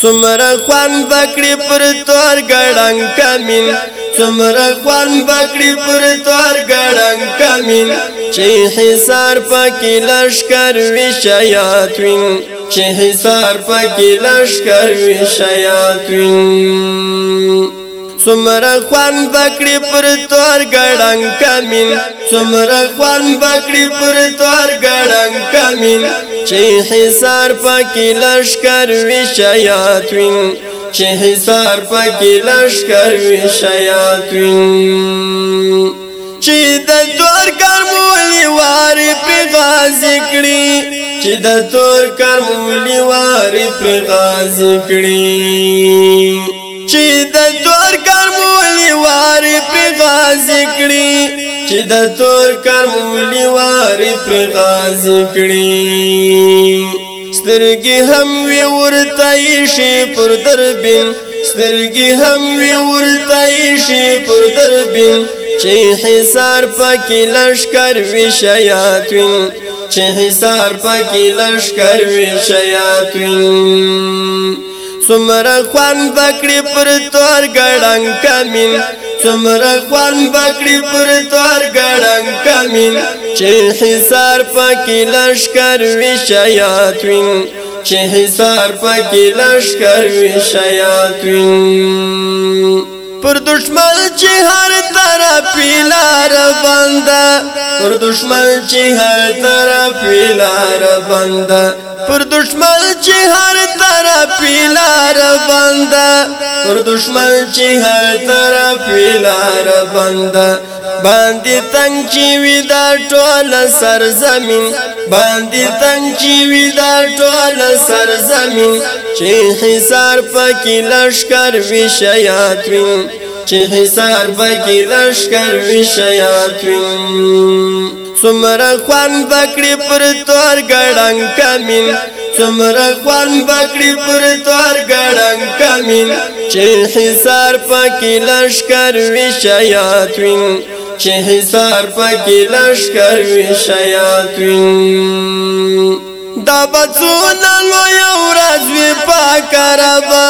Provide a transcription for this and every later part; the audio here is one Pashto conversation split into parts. څومره خوان بکړي پر تور ګړنګ کمین څومره خوان بکړي پر تور ګړنګ کمین چې حصار پکې لشکر وی شیاطین چې حصار پکې لشکر وی شیاطین څومره خوان بکړي پر تور ګړنګ کمین څومره خوان بکړي پر تور ګړنګ کمین چې حصار پکې لشکر وی شیاطین چې حصار پکې لشکر وی شیاطین چې د تور کرمولی واری په غازی کړی چې د تور کرمولی واری په غازی کړی چې د تور کرمولی واری په غازی کړی چې د تور کرمولی واری پر غازی کړي سترګې هم وی ورته شي پر دربین سترګې هم وی ورته شي پر دربین چې حصار پکې لشکر وی شیاطین چې حصار پکې لشکر وی شیاطین څومره خوان بکړي پر تور ګړنګ کمین څومره خوان بکړي پر تور ګړنګ کمین چې حصار پکې لشکر وی شیاطین چې حصار پکې لشکر وی شیاطین پر دشمن چې هر طرف لار بنده پر دشمن چې هر طرف لار بنده پر دشمن چې هر طرف لار بندا پر دشمن چې هر طرف لار بندا باندې تنگ چې وی دا ټول سرزمین باندې تنگ چې وی دا ټول سرزمین چې حصار پکې لشکر وی شیاطین چې حصار پکې لشکر وی شیاطین څومره خوان بکړي پر تور ګړنګ کمین څومره خوان بکړي پر تور ګړنګ کمین چې حصار پکې لشکر وی شیاطین چې حصار پکې لشکر وی شیاطین دا بچونه لوی ورځ وی پاکربا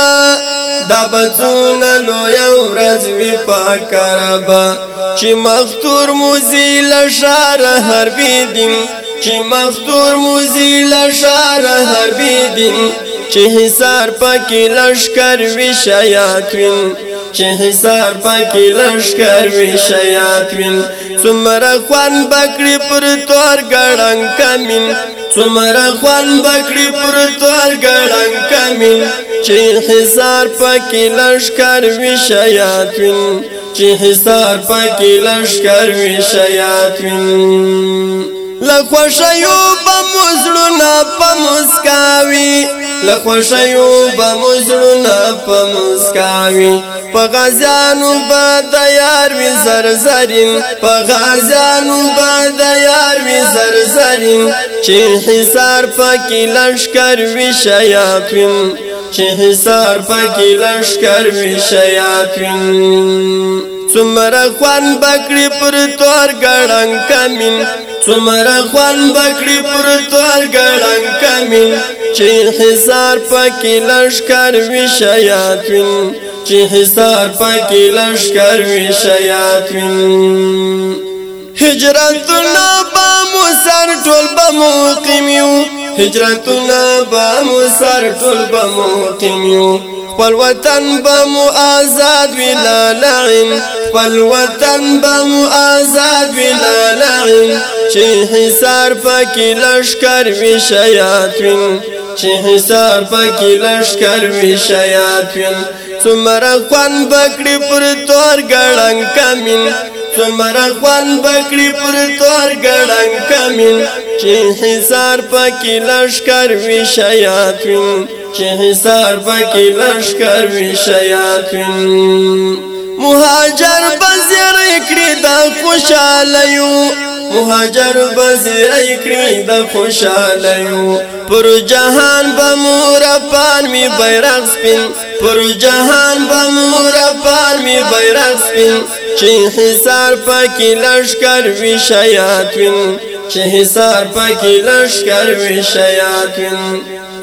دا بچونه لوی ورځ وی پاکربا چې مختور مزیل شار هر بی دین چې مختور مزیل شار هر بی دین چې حصار پکې لشکر وی شیاطین چې حصار پکې لشکر وی شیاطین څومره خوان بکړي پر تور ګړنګ کمین سمره خوان بکړي پرتوار ګړنګ کمین چې حصار پکې لشکر وی شیاطین چې حصار پکې لشکر وی شیاطین لخوشیو بمزلونا پمسکاوی لخوشیو بمزلونا پمسکاوی په غزانو باد یار وی زرزرین په غزانو باد یار وی زرزرین چې حصار پکې لشکر وی شیاطین چې حصار پکې لشکر وی شیاطین څومره خوان بکړی پر تور ګړنګ کمین سمره خوان بکړي پرتوار ګړنګ کمی چې حصار پکې لشکر وی شیاطین چې حصار پکې لشکر وی شیاطین هجرتنا با مسر ټول به مقیمیو هجرتنا با مسر ټول به مقیمیو خپل وطن به مو آزاد ویلا لعن خپل وطن به مو آزاد ویلا لعن چې حصار پکې لشکر وی شیاطین چې حصار پکې لشکر وی شیاطین څومره خوان بکړي پر تور ګړنګ کمین څومره خوان بکړي پر تور ګړنګ کمین چې حصار پکې لشکر وی شیاطین چې حصار پکې لشکر وی شیاطین مهاجر بزر کړی د خوشالیو مهاجر بزرای کړی د خوشاله یو پر جهان به مور پان می بیرغ سپین پر جهان به مور پان می بیرغ سپین چې حصار پکې لشکر وی شیاطین چې حصار پکې لشکر وی شیاطین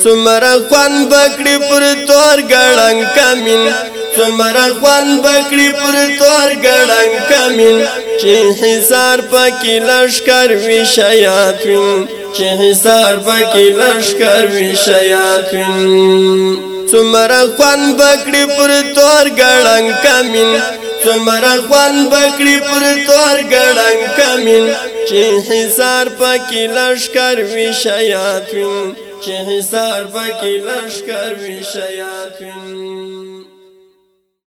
څومره خوان بکړي پر تور ګړنګ کمین څومره خوان بکړي پر تور ګړنګ کمین چې حصار پکې لشکر وی شیاطین چې حصار پکې لشکر وی شیاطین څومره خوان بکړي پر تور ګړنګ کمین څومره خوان بکړي پر تور ګړنګ کمین چې حصار پکې لشکر وی شیاطین چې حصار پکې لشکر وی شیاطین